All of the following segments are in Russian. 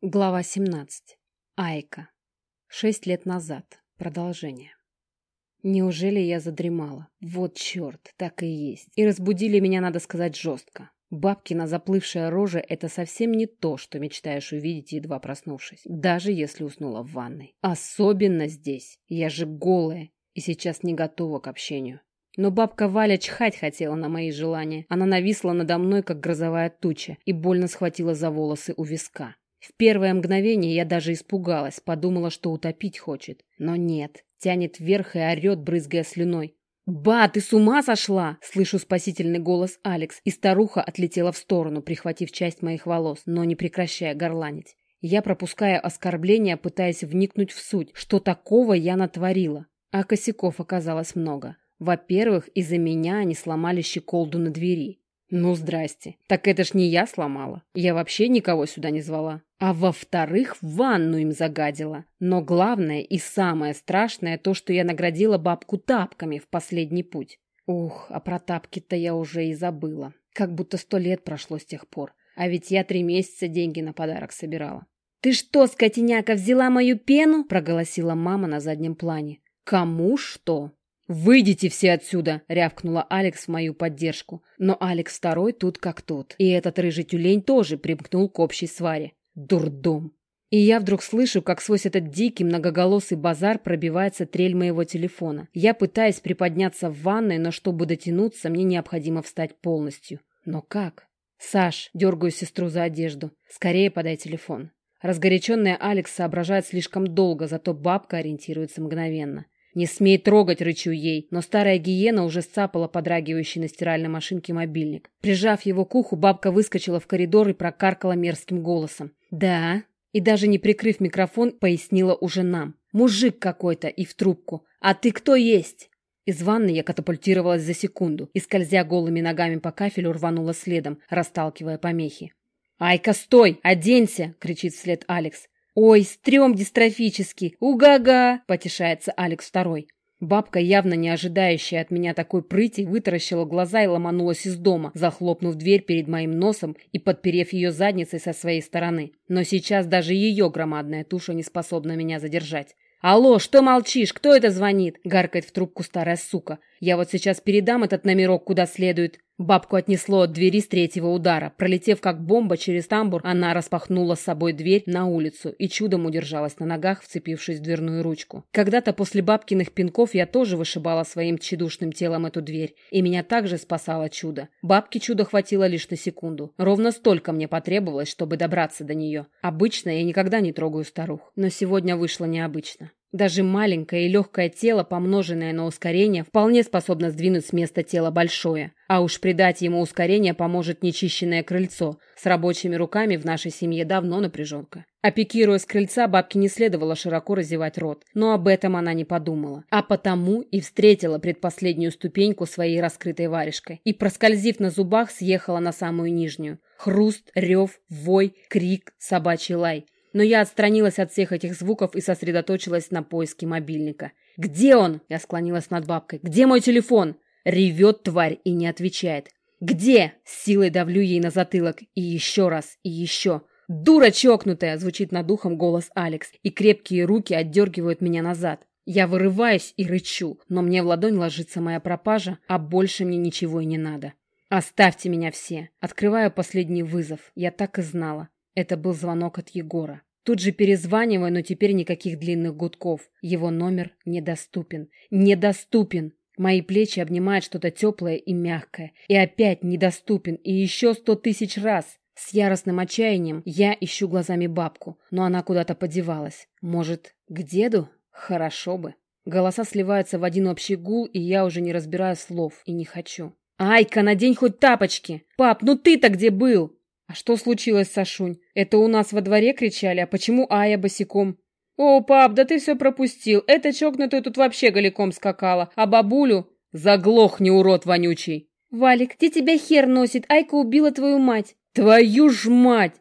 Глава 17. Айка. Шесть лет назад. Продолжение. Неужели я задремала? Вот черт, так и есть. И разбудили меня, надо сказать, жестко. Бабкина заплывшая рожа – это совсем не то, что мечтаешь увидеть, едва проснувшись. Даже если уснула в ванной. Особенно здесь. Я же голая и сейчас не готова к общению. Но бабка Валя чхать хотела на мои желания. Она нависла надо мной, как грозовая туча, и больно схватила за волосы у виска. В первое мгновение я даже испугалась, подумала, что утопить хочет. Но нет, тянет вверх и орет, брызгая слюной. «Ба, ты с ума сошла!» Слышу спасительный голос Алекс, и старуха отлетела в сторону, прихватив часть моих волос, но не прекращая горланить. Я пропускаю оскорбления, пытаясь вникнуть в суть, что такого я натворила. А косяков оказалось много. Во-первых, из-за меня они сломали щеколду на двери. Ну, здрасте. Так это ж не я сломала. Я вообще никого сюда не звала. А во-вторых, ванну им загадила. Но главное и самое страшное то, что я наградила бабку тапками в последний путь. Ух, а про тапки-то я уже и забыла. Как будто сто лет прошло с тех пор. А ведь я три месяца деньги на подарок собирала. «Ты что, скотиняка, взяла мою пену?» – проголосила мама на заднем плане. «Кому что?» «Выйдите все отсюда!» — рявкнула Алекс в мою поддержку. Но Алекс второй тут как тут. И этот рыжий тюлень тоже примкнул к общей сваре. Дурдом. И я вдруг слышу, как сквозь этот дикий многоголосый базар пробивается трель моего телефона. Я пытаюсь приподняться в ванной, но чтобы дотянуться, мне необходимо встать полностью. Но как? «Саш!» — дергаю сестру за одежду. «Скорее подай телефон». Разгоряченная Алекс соображает слишком долго, зато бабка ориентируется мгновенно. «Не смей трогать!» — рычу ей, но старая гиена уже сцапала подрагивающий на стиральной машинке мобильник. Прижав его к уху, бабка выскочила в коридор и прокаркала мерзким голосом. «Да?» И даже не прикрыв микрофон, пояснила уже нам. «Мужик какой-то и в трубку. А ты кто есть?» Из ванны я катапультировалась за секунду и, скользя голыми ногами по кафелю, рванула следом, расталкивая помехи. «Айка, стой! Оденься!» — кричит вслед Алекс. «Ой, стрём дистрофический! Уга-га!» – потешается Алекс второй. Бабка, явно не ожидающая от меня такой прыти, вытаращила глаза и ломанулась из дома, захлопнув дверь перед моим носом и подперев ее задницей со своей стороны. Но сейчас даже ее громадная туша не способна меня задержать. «Алло, что молчишь? Кто это звонит?» — гаркает в трубку старая сука. «Я вот сейчас передам этот номерок куда следует». Бабку отнесло от двери с третьего удара. Пролетев как бомба через тамбур, она распахнула с собой дверь на улицу и чудом удержалась на ногах, вцепившись в дверную ручку. Когда-то после бабкиных пинков я тоже вышибала своим тщедушным телом эту дверь, и меня также спасало чудо. Бабки чудо хватило лишь на секунду. Ровно столько мне потребовалось, чтобы добраться до нее. Обычно я никогда не трогаю старух, но сегодня вышло необычно. Даже маленькое и легкое тело, помноженное на ускорение, вполне способно сдвинуть с места тело большое. А уж придать ему ускорение поможет нечищенное крыльцо. С рабочими руками в нашей семье давно напряженка. А пикируя с крыльца, бабке не следовало широко разевать рот. Но об этом она не подумала. А потому и встретила предпоследнюю ступеньку своей раскрытой варежкой. И, проскользив на зубах, съехала на самую нижнюю. Хруст, рев, вой, крик, собачий лай – но я отстранилась от всех этих звуков и сосредоточилась на поиске мобильника. «Где он?» – я склонилась над бабкой. «Где мой телефон?» Ревет тварь и не отвечает. «Где?» – с силой давлю ей на затылок. И еще раз, и еще. «Дура чокнутая!» – звучит над ухом голос Алекс, и крепкие руки отдергивают меня назад. Я вырываюсь и рычу, но мне в ладонь ложится моя пропажа, а больше мне ничего и не надо. «Оставьте меня все!» Открываю последний вызов. Я так и знала. Это был звонок от Егора. Тут же перезваниваю, но теперь никаких длинных гудков. Его номер недоступен. Недоступен! Мои плечи обнимают что-то теплое и мягкое. И опять недоступен. И еще сто тысяч раз. С яростным отчаянием я ищу глазами бабку, но она куда-то подевалась. Может, к деду? Хорошо бы. Голоса сливаются в один общий гул, и я уже не разбираю слов и не хочу. «Айка, надень хоть тапочки! Пап, ну ты-то где был?» «А что случилось, Сашунь? Это у нас во дворе кричали, а почему Ая босиком?» «О, пап, да ты все пропустил. Эта чокнутая тут вообще голиком скакала, а бабулю...» «Заглохни, урод вонючий!» «Валик, где тебя хер носит? Айка убила твою мать!» «Твою ж мать!»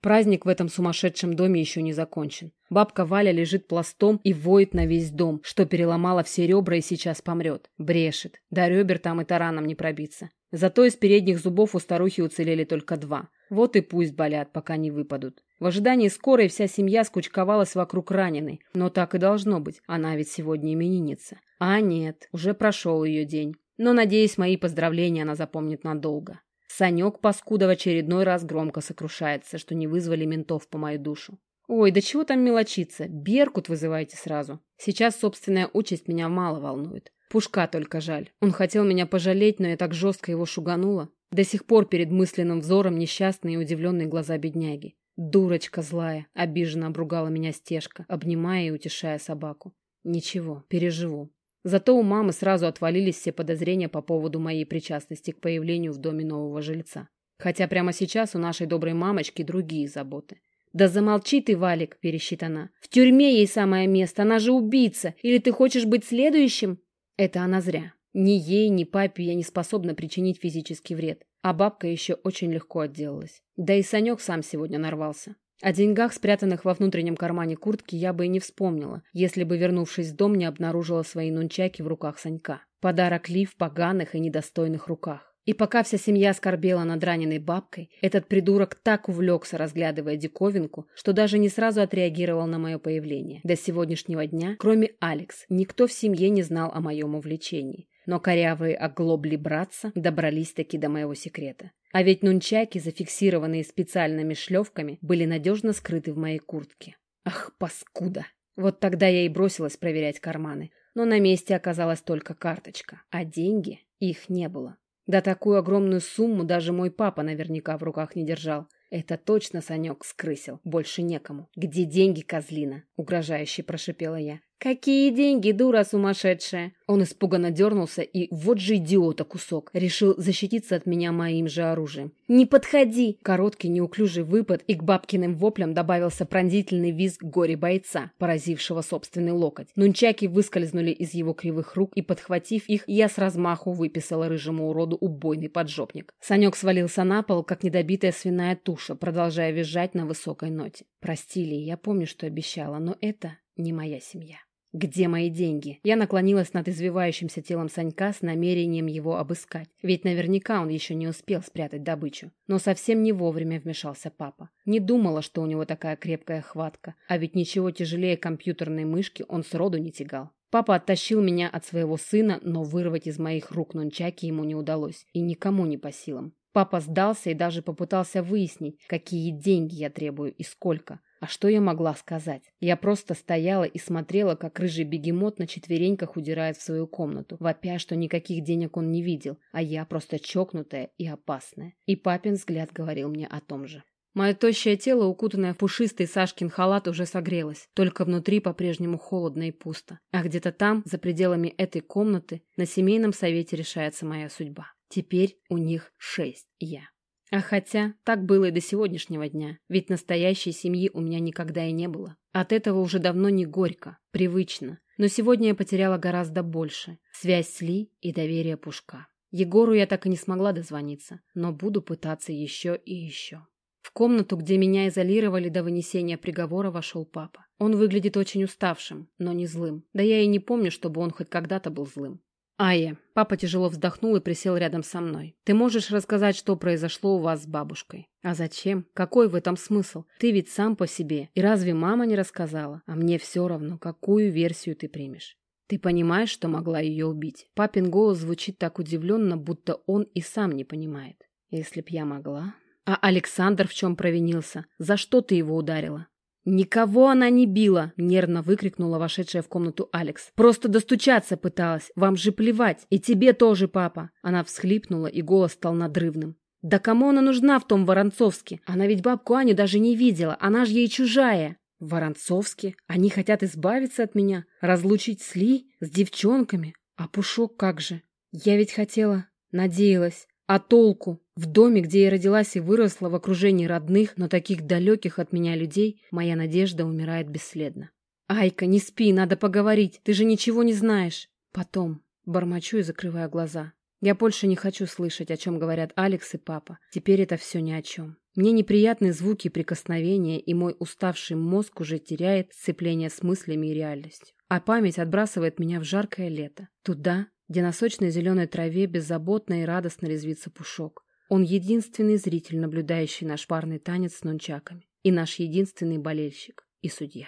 Праздник в этом сумасшедшем доме еще не закончен. Бабка Валя лежит пластом и воет на весь дом, что переломала все ребра и сейчас помрет. Брешет. До ребер там и тараном не пробиться. Зато из передних зубов у старухи уцелели только два. Вот и пусть болят, пока не выпадут. В ожидании скорой вся семья скучковалась вокруг раненой. Но так и должно быть, она ведь сегодня именинница. А нет, уже прошел ее день. Но, надеюсь, мои поздравления она запомнит надолго. Санек Паскуда в очередной раз громко сокрушается, что не вызвали ментов по мою душу. Ой, да чего там мелочиться? Беркут вызывайте сразу. Сейчас собственная участь меня мало волнует. Пушка только жаль. Он хотел меня пожалеть, но я так жестко его шуганула. До сих пор перед мысленным взором несчастные и удивленные глаза бедняги. Дурочка злая, обиженно обругала меня стежка, обнимая и утешая собаку. Ничего, переживу. Зато у мамы сразу отвалились все подозрения по поводу моей причастности к появлению в доме нового жильца. Хотя прямо сейчас у нашей доброй мамочки другие заботы. «Да замолчи ты, Валик!» – верещит она. «В тюрьме ей самое место, она же убийца! Или ты хочешь быть следующим?» Это она зря. Ни ей, ни папе я не способна причинить физический вред. А бабка еще очень легко отделалась. Да и Санек сам сегодня нарвался. О деньгах, спрятанных во внутреннем кармане куртки, я бы и не вспомнила, если бы, вернувшись в дом, не обнаружила свои нунчаки в руках Санька. Подарок Ли в поганых и недостойных руках. И пока вся семья скорбела над раненой бабкой, этот придурок так увлекся, разглядывая диковинку, что даже не сразу отреагировал на мое появление. До сегодняшнего дня, кроме Алекс, никто в семье не знал о моем увлечении. Но корявые оглобли братца добрались-таки до моего секрета. А ведь нунчаки, зафиксированные специальными шлевками, были надежно скрыты в моей куртке. Ах, паскуда! Вот тогда я и бросилась проверять карманы. Но на месте оказалась только карточка, а деньги их не было. Да такую огромную сумму даже мой папа наверняка в руках не держал. Это точно Санек скрысил. Больше некому. Где деньги, козлина? Угрожающе прошипела я. «Какие деньги, дура сумасшедшая!» Он испуганно дернулся и, вот же идиота кусок, решил защититься от меня моим же оружием. «Не подходи!» Короткий неуклюжий выпад, и к бабкиным воплям добавился пронзительный визг горе-бойца, поразившего собственный локоть. Нунчаки выскользнули из его кривых рук, и, подхватив их, я с размаху выписала рыжему уроду убойный поджопник. Санек свалился на пол, как недобитая свиная туша, продолжая визжать на высокой ноте. «Прости, я помню, что обещала, но это не моя семья». «Где мои деньги?» Я наклонилась над извивающимся телом Санька с намерением его обыскать. Ведь наверняка он еще не успел спрятать добычу. Но совсем не вовремя вмешался папа. Не думала, что у него такая крепкая хватка. А ведь ничего тяжелее компьютерной мышки он сроду не тягал. Папа оттащил меня от своего сына, но вырвать из моих рук нунчаки ему не удалось. И никому не по силам. Папа сдался и даже попытался выяснить, какие деньги я требую и сколько. А что я могла сказать? Я просто стояла и смотрела, как рыжий бегемот на четвереньках удирает в свою комнату, вопя, что никаких денег он не видел, а я просто чокнутая и опасная. И папин взгляд говорил мне о том же. Мое тощее тело, укутанное в пушистый Сашкин халат, уже согрелось, только внутри по-прежнему холодно и пусто. А где-то там, за пределами этой комнаты, на семейном совете решается моя судьба. Теперь у них шесть я. А хотя так было и до сегодняшнего дня, ведь настоящей семьи у меня никогда и не было. От этого уже давно не горько, привычно. Но сегодня я потеряла гораздо больше. Связь с Ли и доверие Пушка. Егору я так и не смогла дозвониться, но буду пытаться еще и еще. В комнату, где меня изолировали до вынесения приговора, вошел папа. Он выглядит очень уставшим, но не злым. Да я и не помню, чтобы он хоть когда-то был злым. «Ая», — папа тяжело вздохнул и присел рядом со мной. «Ты можешь рассказать, что произошло у вас с бабушкой?» «А зачем? Какой в этом смысл? Ты ведь сам по себе. И разве мама не рассказала? А мне все равно, какую версию ты примешь». «Ты понимаешь, что могла ее убить?» Папин голос звучит так удивленно, будто он и сам не понимает. «Если б я могла...» «А Александр в чем провинился? За что ты его ударила?» «Никого она не била!» — нервно выкрикнула вошедшая в комнату Алекс. «Просто достучаться пыталась. Вам же плевать. И тебе тоже, папа!» Она всхлипнула, и голос стал надрывным. «Да кому она нужна в том Воронцовске? Она ведь бабку Аню даже не видела. Она же ей чужая!» «Воронцовске? Они хотят избавиться от меня? Разлучить с Ли? С девчонками? А Пушок как же? Я ведь хотела, надеялась. А толку? В доме, где я родилась и выросла в окружении родных, но таких далеких от меня людей, моя надежда умирает бесследно. «Айка, не спи, надо поговорить, ты же ничего не знаешь». Потом, бормочу и закрываю глаза. Я больше не хочу слышать, о чем говорят Алекс и папа. Теперь это все ни о чем. Мне неприятные звуки прикосновения, и мой уставший мозг уже теряет сцепление с мыслями и реальностью. А память отбрасывает меня в жаркое лето. Туда, где на сочной зеленой траве беззаботно и радостно резвится пушок. Он единственный зритель, наблюдающий наш парный танец с нунчаками. И наш единственный болельщик и судья.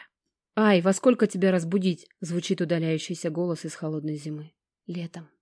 «Ай, во сколько тебя разбудить?» — звучит удаляющийся голос из холодной зимы. «Летом».